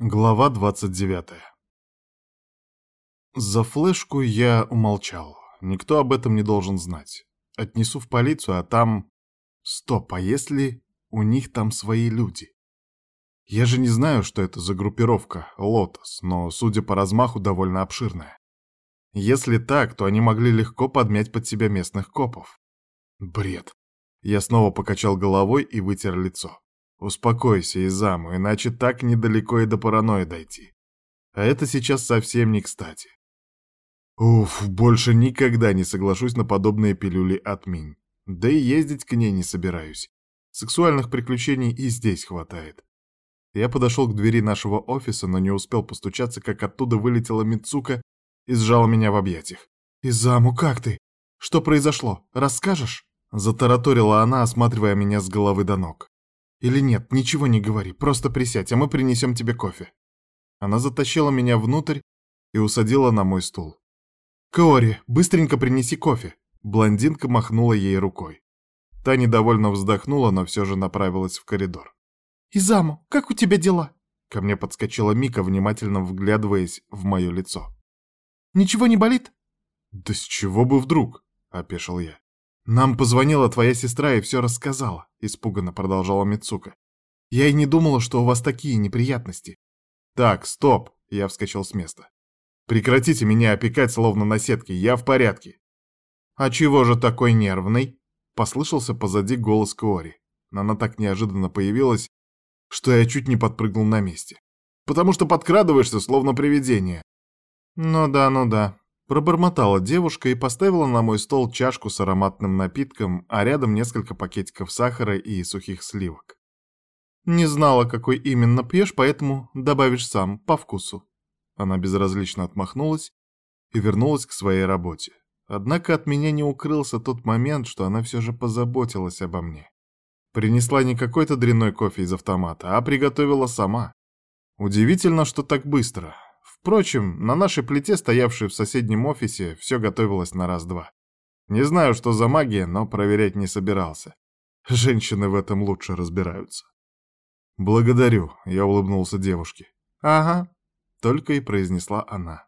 Глава 29 За флешку я умолчал. Никто об этом не должен знать. Отнесу в полицию, а там... Стоп, а если у них там свои люди? Я же не знаю, что это за группировка «Лотос», но, судя по размаху, довольно обширная. Если так, то они могли легко подмять под себя местных копов. Бред. Я снова покачал головой и вытер лицо. Успокойся, Изаму, иначе так недалеко и до паранойи дойти. А это сейчас совсем не кстати. Уф, больше никогда не соглашусь на подобные пилюли от Минь. Да и ездить к ней не собираюсь. Сексуальных приключений и здесь хватает. Я подошел к двери нашего офиса, но не успел постучаться, как оттуда вылетела Мицука и сжала меня в объятиях. «Изаму, как ты? Что произошло? Расскажешь?» Затараторила она, осматривая меня с головы до ног. Или нет, ничего не говори, просто присядь, а мы принесем тебе кофе. Она затащила меня внутрь и усадила на мой стул. «Каори, быстренько принеси кофе!» Блондинка махнула ей рукой. Та недовольно вздохнула, но все же направилась в коридор. «Изаму, как у тебя дела?» Ко мне подскочила Мика, внимательно вглядываясь в мое лицо. «Ничего не болит?» «Да с чего бы вдруг?» — опешил я. «Нам позвонила твоя сестра и все рассказала», — испуганно продолжала Мицука. «Я и не думала, что у вас такие неприятности». «Так, стоп!» — я вскочил с места. «Прекратите меня опекать, словно на сетке, я в порядке». «А чего же такой нервный?» — послышался позади голос Кори. Она так неожиданно появилась, что я чуть не подпрыгнул на месте. «Потому что подкрадываешься, словно привидение». «Ну да, ну да», Пробормотала девушка и поставила на мой стол чашку с ароматным напитком, а рядом несколько пакетиков сахара и сухих сливок. «Не знала, какой именно пьешь, поэтому добавишь сам, по вкусу». Она безразлично отмахнулась и вернулась к своей работе. Однако от меня не укрылся тот момент, что она все же позаботилась обо мне. Принесла не какой-то дрянной кофе из автомата, а приготовила сама. Удивительно, что так быстро. Впрочем, на нашей плите, стоявшей в соседнем офисе, все готовилось на раз-два. Не знаю, что за магия, но проверять не собирался. Женщины в этом лучше разбираются. «Благодарю», — я улыбнулся девушке. «Ага», — только и произнесла она.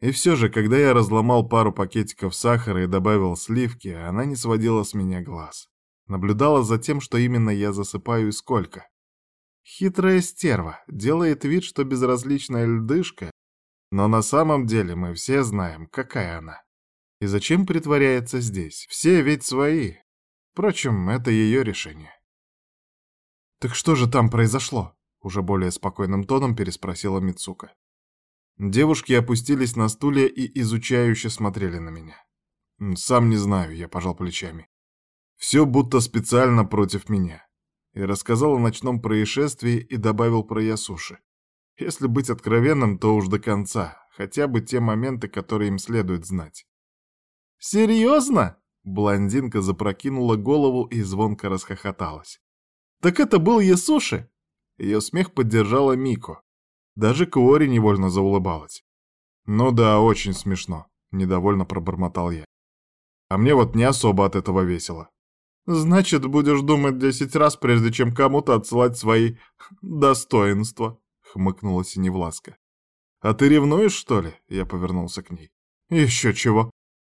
И все же, когда я разломал пару пакетиков сахара и добавил сливки, она не сводила с меня глаз. Наблюдала за тем, что именно я засыпаю и сколько. Хитрая стерва, делает вид, что безразличная льдышка, но на самом деле мы все знаем, какая она. И зачем притворяется здесь? Все ведь свои. Впрочем, это ее решение. «Так что же там произошло?» — уже более спокойным тоном переспросила Мицука. Девушки опустились на стулья и изучающе смотрели на меня. «Сам не знаю», — я пожал плечами. «Все будто специально против меня и рассказал о ночном происшествии и добавил про Ясуши. Если быть откровенным, то уж до конца, хотя бы те моменты, которые им следует знать. «Серьезно?» — блондинка запрокинула голову и звонко расхохоталась. «Так это был Ясуши?» Ее смех поддержала Мико. Даже Куори невольно заулыбалась. «Ну да, очень смешно», — недовольно пробормотал я. «А мне вот не особо от этого весело. Значит, будешь думать десять раз, прежде чем кому-то отсылать свои достоинства, хмыкнула Синевласка. А ты ревнуешь, что ли? Я повернулся к ней. Еще чего?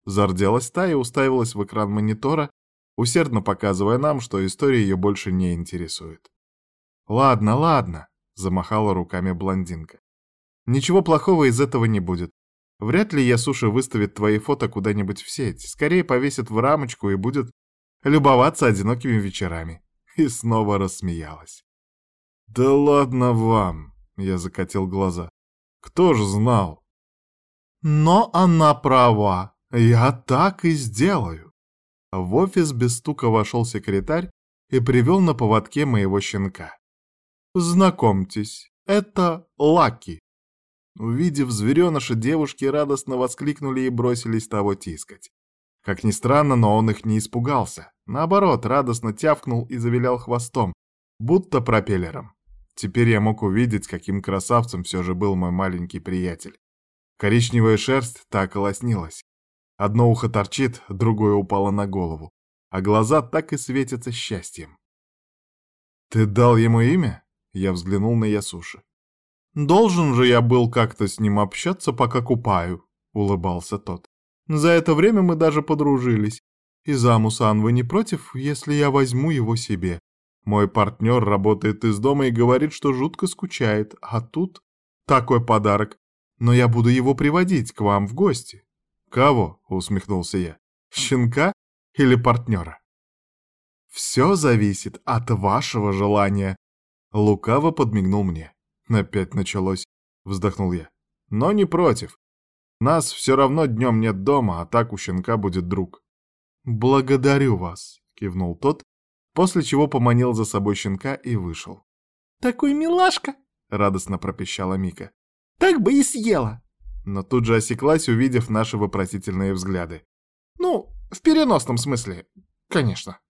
Зарделась та и уставилась в экран монитора, усердно показывая нам, что история ее больше не интересует. «Ладно, ладно», — замахала руками блондинка. «Ничего плохого из этого не будет. Вряд ли Ясуша выставит твои фото куда-нибудь в сеть. Скорее повесит в рамочку и будет любоваться одинокими вечерами. И снова рассмеялась. «Да ладно вам!» — я закатил глаза. «Кто ж знал?» «Но она права. Я так и сделаю». В офис без стука вошел секретарь и привел на поводке моего щенка. «Знакомьтесь, это Лаки». Увидев звереныша, девушки радостно воскликнули и бросились того тискать. Как ни странно, но он их не испугался. Наоборот, радостно тявкнул и завилял хвостом, будто пропеллером. Теперь я мог увидеть, каким красавцем все же был мой маленький приятель. Коричневая шерсть так и лоснилась. Одно ухо торчит, другое упало на голову, а глаза так и светятся счастьем. «Ты дал ему имя?» — я взглянул на Ясуши. Должен же я был как-то с ним общаться, пока купаю, улыбался тот. За это время мы даже подружились. И Замусан, вы не против, если я возьму его себе? Мой партнер работает из дома и говорит, что жутко скучает, а тут такой подарок. Но я буду его приводить к вам в гости. Кого? усмехнулся я. Щенка или партнера? Все зависит от вашего желания. Лукаво подмигнул мне. Опять началось, вздохнул я. Но не против. Нас все равно днем нет дома, а так у щенка будет друг. Благодарю вас, кивнул тот, после чего поманил за собой щенка и вышел. «Такой милашка!» — радостно пропищала Мика. «Так бы и съела!» Но тут же осеклась, увидев наши вопросительные взгляды. «Ну, в переносном смысле, конечно».